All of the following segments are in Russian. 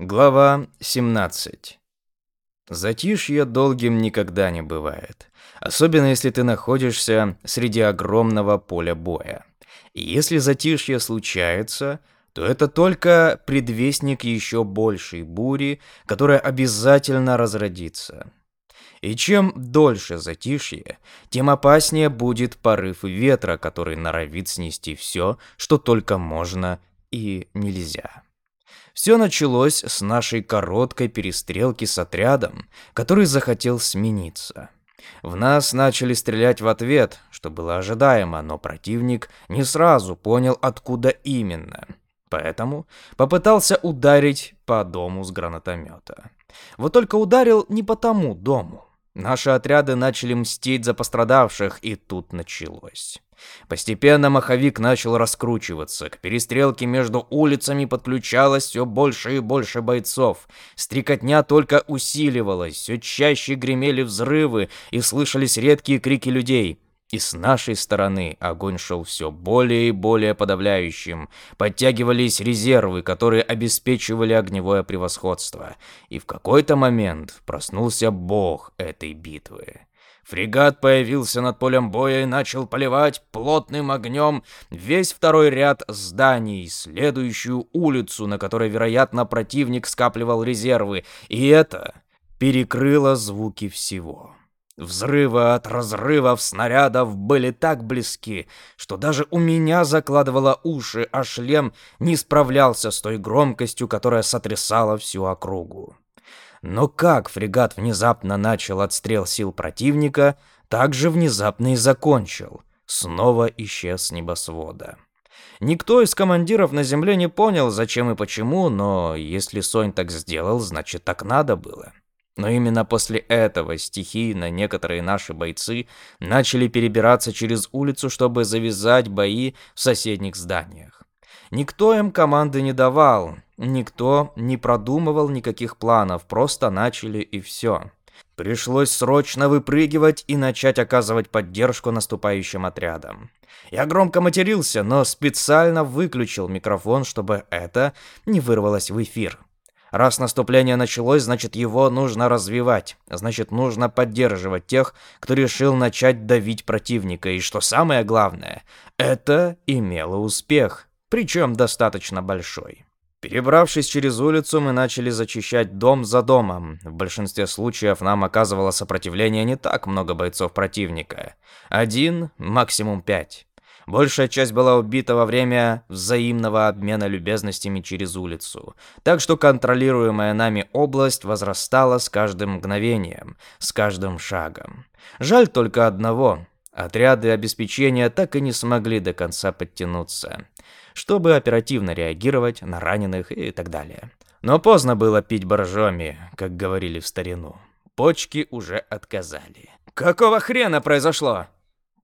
Глава 17. Затишье долгим никогда не бывает, особенно если ты находишься среди огромного поля боя. И если затишье случается, то это только предвестник еще большей бури, которая обязательно разродится. И чем дольше затишье, тем опаснее будет порыв ветра, который норовит снести все, что только можно и нельзя. Все началось с нашей короткой перестрелки с отрядом, который захотел смениться. В нас начали стрелять в ответ, что было ожидаемо, но противник не сразу понял, откуда именно. Поэтому попытался ударить по дому с гранатомета. Вот только ударил не по тому дому. Наши отряды начали мстить за пострадавших, и тут началось. Постепенно маховик начал раскручиваться. К перестрелке между улицами подключалось все больше и больше бойцов. Стрекотня только усиливалась, все чаще гремели взрывы и слышались редкие крики людей. И с нашей стороны огонь шел все более и более подавляющим. Подтягивались резервы, которые обеспечивали огневое превосходство. И в какой-то момент проснулся бог этой битвы. Фрегат появился над полем боя и начал поливать плотным огнем весь второй ряд зданий, следующую улицу, на которой, вероятно, противник скапливал резервы. И это перекрыло звуки всего. Взрывы от разрывов снарядов были так близки, что даже у меня закладывало уши, а шлем не справлялся с той громкостью, которая сотрясала всю округу. Но как фрегат внезапно начал отстрел сил противника, так же внезапно и закончил. Снова исчез с небосвода. Никто из командиров на земле не понял, зачем и почему, но если Сонь так сделал, значит так надо было. Но именно после этого стихийно некоторые наши бойцы начали перебираться через улицу, чтобы завязать бои в соседних зданиях. Никто им команды не давал, никто не продумывал никаких планов, просто начали и все. Пришлось срочно выпрыгивать и начать оказывать поддержку наступающим отрядам. Я громко матерился, но специально выключил микрофон, чтобы это не вырвалось в эфир. Раз наступление началось, значит его нужно развивать. Значит нужно поддерживать тех, кто решил начать давить противника. И что самое главное, это имело успех, причем достаточно большой. Перебравшись через улицу, мы начали зачищать дом за домом. В большинстве случаев нам оказывало сопротивление не так много бойцов противника. Один, максимум пять. Большая часть была убита во время взаимного обмена любезностями через улицу. Так что контролируемая нами область возрастала с каждым мгновением, с каждым шагом. Жаль только одного. Отряды обеспечения так и не смогли до конца подтянуться, чтобы оперативно реагировать на раненых и так далее. Но поздно было пить боржоми, как говорили в старину. Почки уже отказали. «Какого хрена произошло?»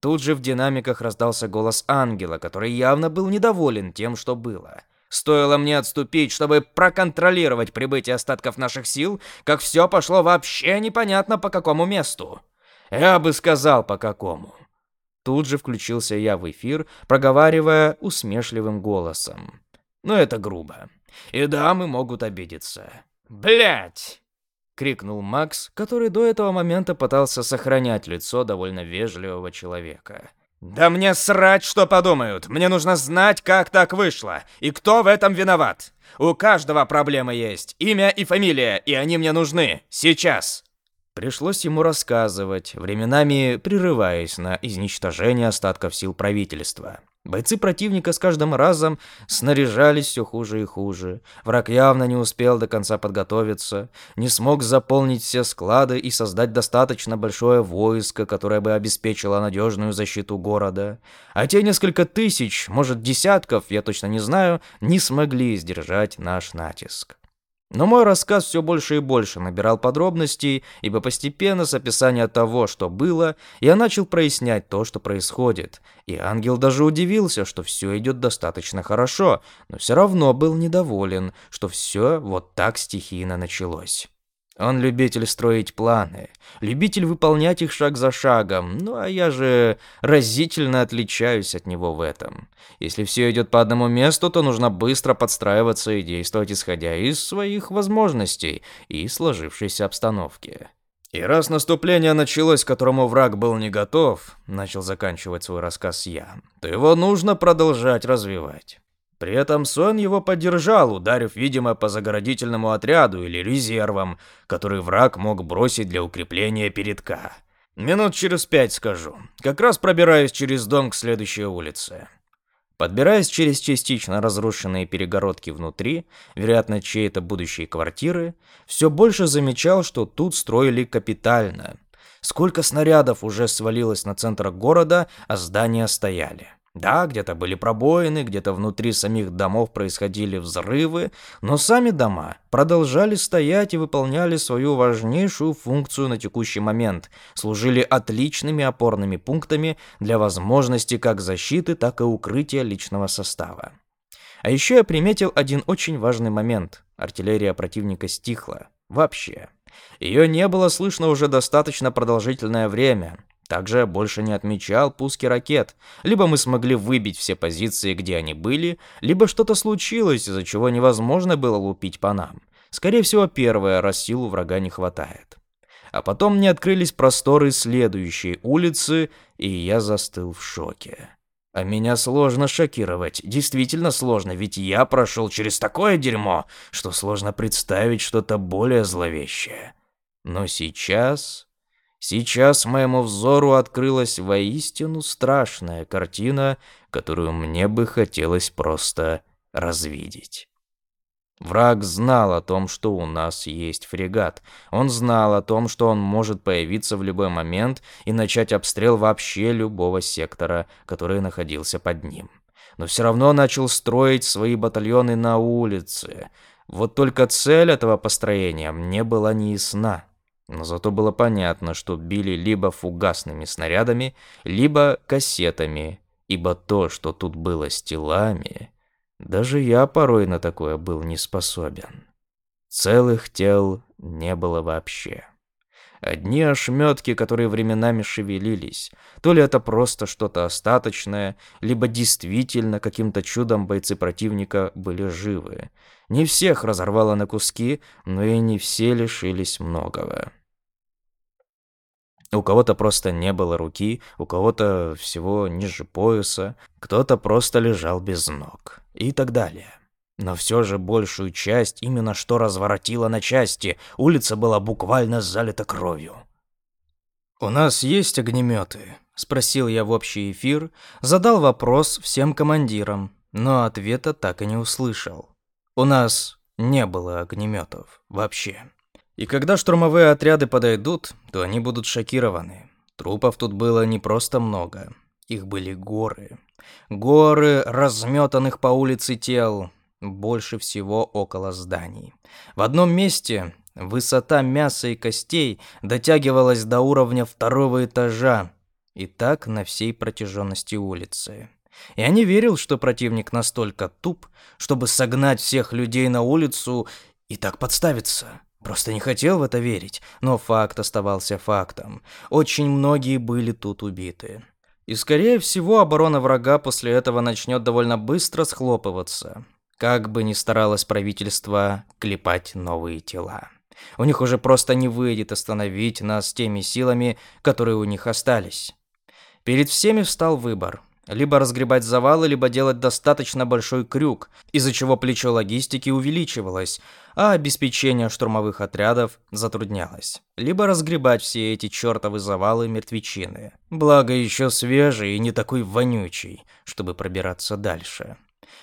Тут же в динамиках раздался голос ангела, который явно был недоволен тем, что было. Стоило мне отступить, чтобы проконтролировать прибытие остатков наших сил, как все пошло вообще непонятно по какому месту. Я бы сказал, по какому. Тут же включился я в эфир, проговаривая усмешливым голосом. Но это грубо. И дамы могут обидеться. Блять! — крикнул Макс, который до этого момента пытался сохранять лицо довольно вежливого человека. «Да мне срать, что подумают! Мне нужно знать, как так вышло, и кто в этом виноват! У каждого проблемы есть, имя и фамилия, и они мне нужны, сейчас!» Пришлось ему рассказывать, временами прерываясь на изничтожение остатков сил правительства. Бойцы противника с каждым разом снаряжались все хуже и хуже. Враг явно не успел до конца подготовиться, не смог заполнить все склады и создать достаточно большое войско, которое бы обеспечило надежную защиту города. А те несколько тысяч, может десятков, я точно не знаю, не смогли сдержать наш натиск. Но мой рассказ все больше и больше набирал подробностей, ибо постепенно с описания того, что было, я начал прояснять то, что происходит. И ангел даже удивился, что все идет достаточно хорошо, но все равно был недоволен, что все вот так стихийно началось. Он любитель строить планы, любитель выполнять их шаг за шагом, ну а я же разительно отличаюсь от него в этом. Если все идет по одному месту, то нужно быстро подстраиваться и действовать исходя из своих возможностей и сложившейся обстановки. И раз наступление началось, к которому враг был не готов, начал заканчивать свой рассказ я, то его нужно продолжать развивать. При этом Сон его поддержал, ударив, видимо, по заградительному отряду или резервам, который враг мог бросить для укрепления передка. Минут через пять скажу. Как раз пробираюсь через дом к следующей улице. Подбираясь через частично разрушенные перегородки внутри, вероятно, чьей-то будущей квартиры, все больше замечал, что тут строили капитально. Сколько снарядов уже свалилось на центр города, а здания стояли. Да, где-то были пробоины, где-то внутри самих домов происходили взрывы, но сами дома продолжали стоять и выполняли свою важнейшую функцию на текущий момент, служили отличными опорными пунктами для возможности как защиты, так и укрытия личного состава. А еще я приметил один очень важный момент. Артиллерия противника стихла. Вообще. Ее не было слышно уже достаточно продолжительное время. Также больше не отмечал пуски ракет. Либо мы смогли выбить все позиции, где они были, либо что-то случилось, из-за чего невозможно было лупить по нам. Скорее всего, первое, раз сил врага не хватает. А потом мне открылись просторы следующей улицы, и я застыл в шоке. А меня сложно шокировать, действительно сложно, ведь я прошел через такое дерьмо, что сложно представить что-то более зловещее. Но сейчас Сейчас моему взору открылась воистину страшная картина, которую мне бы хотелось просто развидеть. Враг знал о том, что у нас есть фрегат. Он знал о том, что он может появиться в любой момент и начать обстрел вообще любого сектора, который находился под ним. Но все равно начал строить свои батальоны на улице. Вот только цель этого построения мне была не ясна. Но зато было понятно, что били либо фугасными снарядами, либо кассетами, ибо то, что тут было с телами, даже я порой на такое был не способен. Целых тел не было вообще. Одни ошметки, которые временами шевелились. То ли это просто что-то остаточное, либо действительно каким-то чудом бойцы противника были живы. Не всех разорвало на куски, но и не все лишились многого. У кого-то просто не было руки, у кого-то всего ниже пояса, кто-то просто лежал без ног и так далее. Но все же большую часть именно что разворотило на части, улица была буквально залита кровью. «У нас есть огнеметы?» – спросил я в общий эфир, задал вопрос всем командирам, но ответа так и не услышал. У нас не было огнеметов вообще. И когда штурмовые отряды подойдут, то они будут шокированы. Трупов тут было не просто много. Их были горы. Горы разметанных по улице тел, больше всего около зданий. В одном месте высота мяса и костей дотягивалась до уровня второго этажа, и так на всей протяженности улицы. Я не верил, что противник настолько туп, чтобы согнать всех людей на улицу и так подставиться. Просто не хотел в это верить, но факт оставался фактом. Очень многие были тут убиты. И скорее всего оборона врага после этого начнет довольно быстро схлопываться. Как бы ни старалось правительство клепать новые тела. У них уже просто не выйдет остановить нас теми силами, которые у них остались. Перед всеми встал выбор либо разгребать завалы, либо делать достаточно большой крюк, из-за чего плечо логистики увеличивалось, а обеспечение штурмовых отрядов затруднялось. Либо разгребать все эти чертовы завалы мертвечины. Благо еще свежий и не такой вонючий, чтобы пробираться дальше.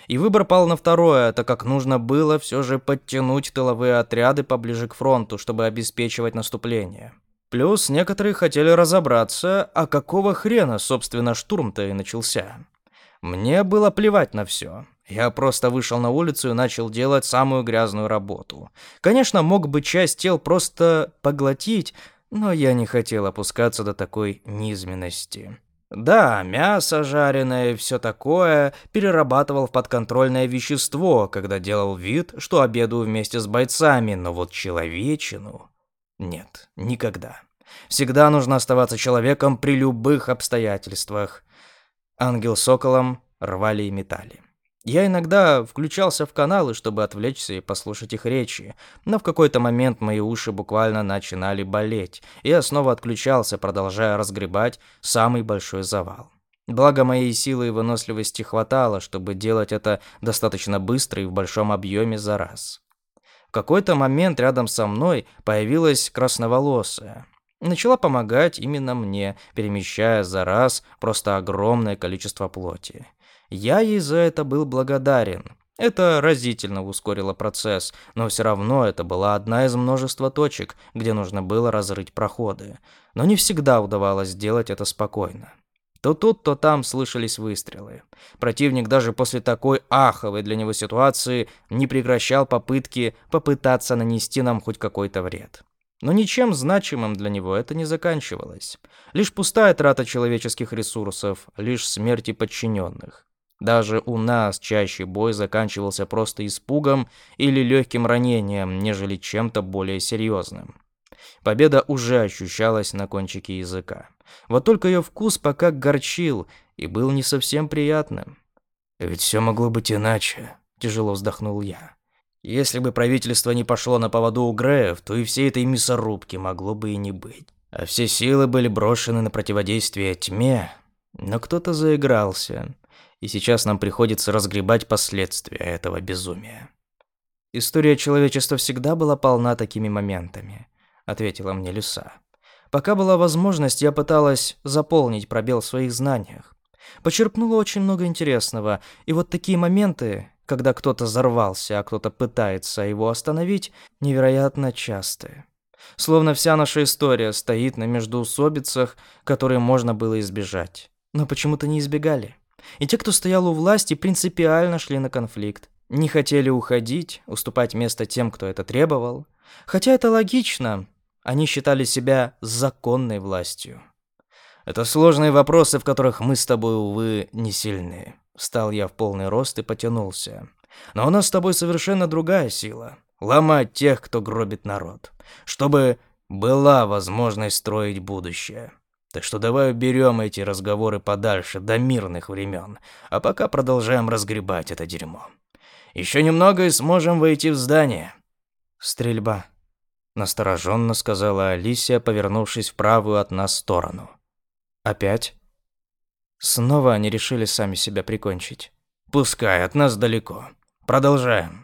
И выбор пал на второе, так как нужно было все же подтянуть тыловые отряды поближе к фронту, чтобы обеспечивать наступление. Плюс некоторые хотели разобраться, а какого хрена, собственно, штурм-то и начался. Мне было плевать на все. Я просто вышел на улицу и начал делать самую грязную работу. Конечно, мог бы часть тел просто поглотить, но я не хотел опускаться до такой низменности. Да, мясо жареное и все такое перерабатывал в подконтрольное вещество, когда делал вид, что обедаю вместе с бойцами, но вот человечину... Нет, никогда. Всегда нужно оставаться человеком при любых обстоятельствах. Ангел соколом рвали и метали. Я иногда включался в каналы, чтобы отвлечься и послушать их речи, но в какой-то момент мои уши буквально начинали болеть, и я снова отключался, продолжая разгребать самый большой завал. Благо моей силы и выносливости хватало, чтобы делать это достаточно быстро и в большом объеме за раз. В какой-то момент рядом со мной появилась красноволосая. Начала помогать именно мне, перемещая за раз просто огромное количество плоти. Я ей за это был благодарен. Это разительно ускорило процесс, но все равно это была одна из множества точек, где нужно было разрыть проходы. Но не всегда удавалось сделать это спокойно. То тут, то там слышались выстрелы. Противник даже после такой аховой для него ситуации не прекращал попытки попытаться нанести нам хоть какой-то вред. Но ничем значимым для него это не заканчивалось. Лишь пустая трата человеческих ресурсов, лишь смерти подчиненных. Даже у нас чаще бой заканчивался просто испугом или легким ранением, нежели чем-то более серьезным. Победа уже ощущалась на кончике языка. Вот только ее вкус пока горчил и был не совсем приятным. «Ведь все могло быть иначе», – тяжело вздохнул я. «Если бы правительство не пошло на поводу у Греев, то и всей этой мясорубки могло бы и не быть. А все силы были брошены на противодействие тьме, но кто-то заигрался, и сейчас нам приходится разгребать последствия этого безумия. История человечества всегда была полна такими моментами, ответила мне Люса. Пока была возможность, я пыталась заполнить пробел в своих знаниях. Почерпнула очень много интересного, и вот такие моменты, когда кто-то взорвался, а кто-то пытается его остановить, невероятно частые. Словно вся наша история стоит на междоусобицах, которые можно было избежать, но почему-то не избегали. И те, кто стоял у власти, принципиально шли на конфликт. Не хотели уходить, уступать место тем, кто это требовал. Хотя это логично. Они считали себя законной властью. Это сложные вопросы, в которых мы с тобой, увы, не сильны. Встал я в полный рост и потянулся. Но у нас с тобой совершенно другая сила. Ломать тех, кто гробит народ. Чтобы была возможность строить будущее. Так что давай уберем эти разговоры подальше, до мирных времен, а пока продолжаем разгребать это дерьмо. Еще немного и сможем войти в здание. Стрельба, настороженно сказала Алисия, повернувшись в правую от нас сторону. Опять? Снова они решили сами себя прикончить. Пускай от нас далеко. Продолжаем.